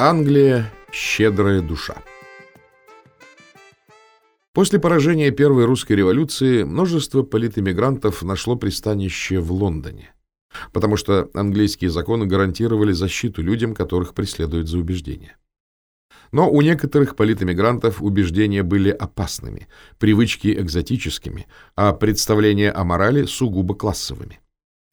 Англия – щедрая душа. После поражения Первой русской революции множество политэмигрантов нашло пристанище в Лондоне, потому что английские законы гарантировали защиту людям, которых преследуют за убеждения. Но у некоторых политэмигрантов убеждения были опасными, привычки экзотическими, а представления о морали сугубо классовыми.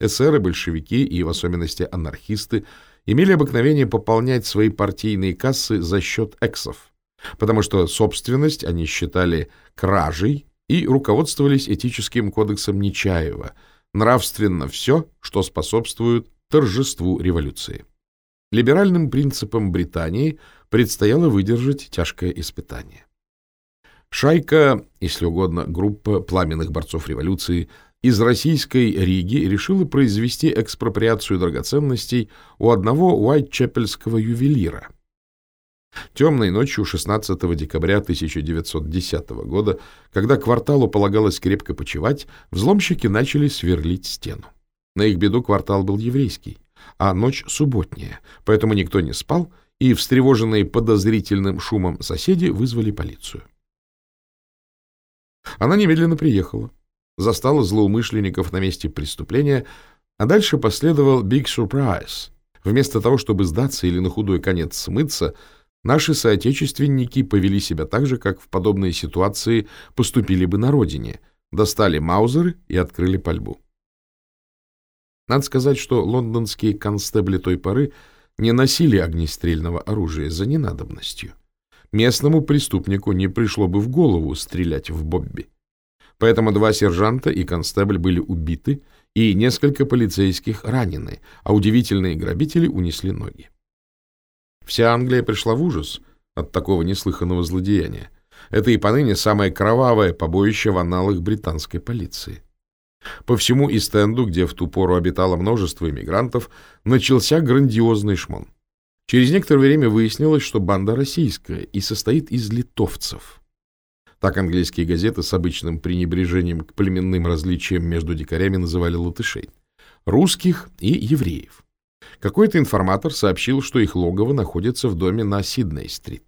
Эсеры, большевики и в особенности анархисты имели обыкновение пополнять свои партийные кассы за счет эксов, потому что собственность они считали кражей и руководствовались этическим кодексом Нечаева «Нравственно все, что способствует торжеству революции». Либеральным принципам Британии предстояло выдержать тяжкое испытание. Шайка, если угодно, группа пламенных борцов революции – из российской Риги решила произвести экспроприацию драгоценностей у одного уайтчепельского ювелира. Темной ночью 16 декабря 1910 года, когда кварталу полагалось крепко почевать, взломщики начали сверлить стену. На их беду квартал был еврейский, а ночь субботняя, поэтому никто не спал, и встревоженные подозрительным шумом соседи вызвали полицию. Она немедленно приехала застала злоумышленников на месте преступления, а дальше последовал big surprise. Вместо того, чтобы сдаться или на худой конец смыться, наши соотечественники повели себя так же, как в подобной ситуации поступили бы на родине, достали маузеры и открыли пальбу. Надо сказать, что лондонские констебли той поры не носили огнестрельного оружия за ненадобностью. Местному преступнику не пришло бы в голову стрелять в Бобби. Поэтому два сержанта и констебль были убиты, и несколько полицейских ранены, а удивительные грабители унесли ноги. Вся Англия пришла в ужас от такого неслыханного злодеяния. Это и поныне самое кровавое побоище в аналах британской полиции. По всему Истенду, где в ту пору обитало множество иммигрантов, начался грандиозный шмон. Через некоторое время выяснилось, что банда российская и состоит из литовцев. Так английские газеты с обычным пренебрежением к племенным различиям между дикарями называли латышей. Русских и евреев. Какой-то информатор сообщил, что их логово находится в доме на Сидней-стрит.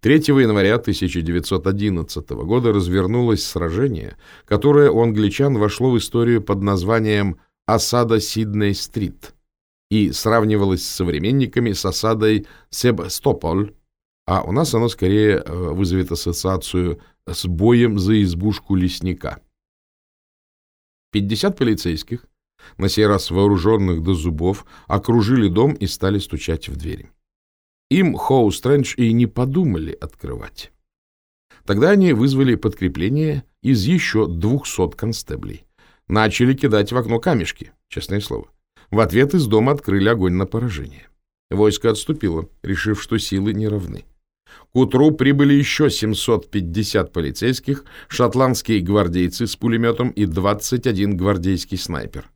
3 января 1911 года развернулось сражение, которое у англичан вошло в историю под названием «Осада Сидней-стрит» и сравнивалось с современниками с осадой Себстополь а у нас оно скорее э, вызовет ассоциацию с боем за избушку лесника. 50 полицейских, на сей раз вооруженных до зубов, окружили дом и стали стучать в двери. Им Хоу Стрэндж и не подумали открывать. Тогда они вызвали подкрепление из еще 200 констеблей. Начали кидать в окно камешки, честное слово. В ответ из дома открыли огонь на поражение. Войско отступило, решив, что силы не равны. К утру прибыли еще 750 полицейских, шотландские гвардейцы с пулеметом и 21 гвардейский снайпер.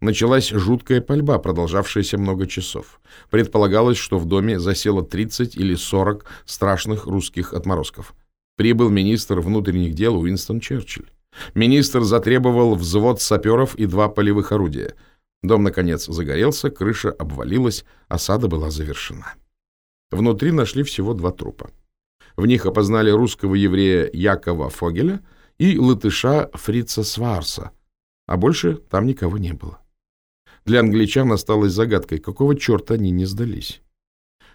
Началась жуткая пальба, продолжавшаяся много часов. Предполагалось, что в доме засело 30 или 40 страшных русских отморозков. Прибыл министр внутренних дел Уинстон Черчилль. Министр затребовал взвод саперов и два полевых орудия. Дом, наконец, загорелся, крыша обвалилась, осада была завершена. Внутри нашли всего два трупа. В них опознали русского еврея Якова Фогеля и латыша Фрица Сварса, а больше там никого не было. Для англичан осталось загадкой, какого черта они не сдались.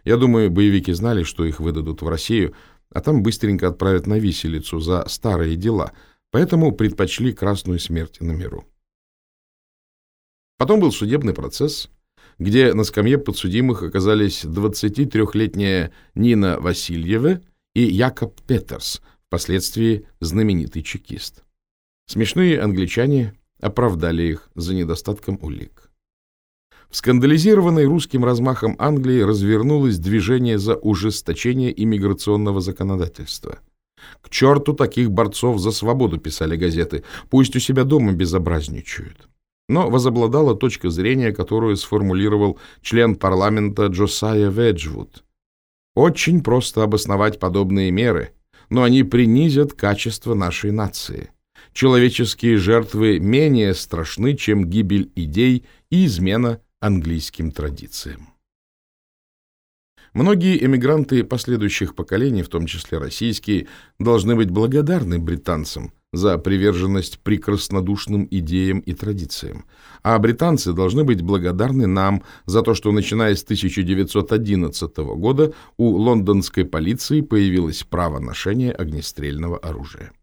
Я думаю, боевики знали, что их выдадут в Россию, а там быстренько отправят на виселицу за старые дела, поэтому предпочли красную смерть на миру. Потом был судебный процесс, где на скамье подсудимых оказались 23-летняя Нина Васильева и Якоб Петерс, впоследствии знаменитый чекист. Смешные англичане оправдали их за недостатком улик. В скандализированной русским размахом Англии развернулось движение за ужесточение иммиграционного законодательства. К черту таких борцов за свободу, писали газеты, пусть у себя дома безобразничают. Но возобладала точка зрения, которую сформулировал член парламента Джосайя Веджвуд. Очень просто обосновать подобные меры, но они принизят качество нашей нации. Человеческие жертвы менее страшны, чем гибель идей и измена английским традициям. Многие эмигранты последующих поколений, в том числе российские, должны быть благодарны британцам за приверженность прекраснодушным идеям и традициям, а британцы должны быть благодарны нам за то, что начиная с 1911 года у лондонской полиции появилось право ношения огнестрельного оружия.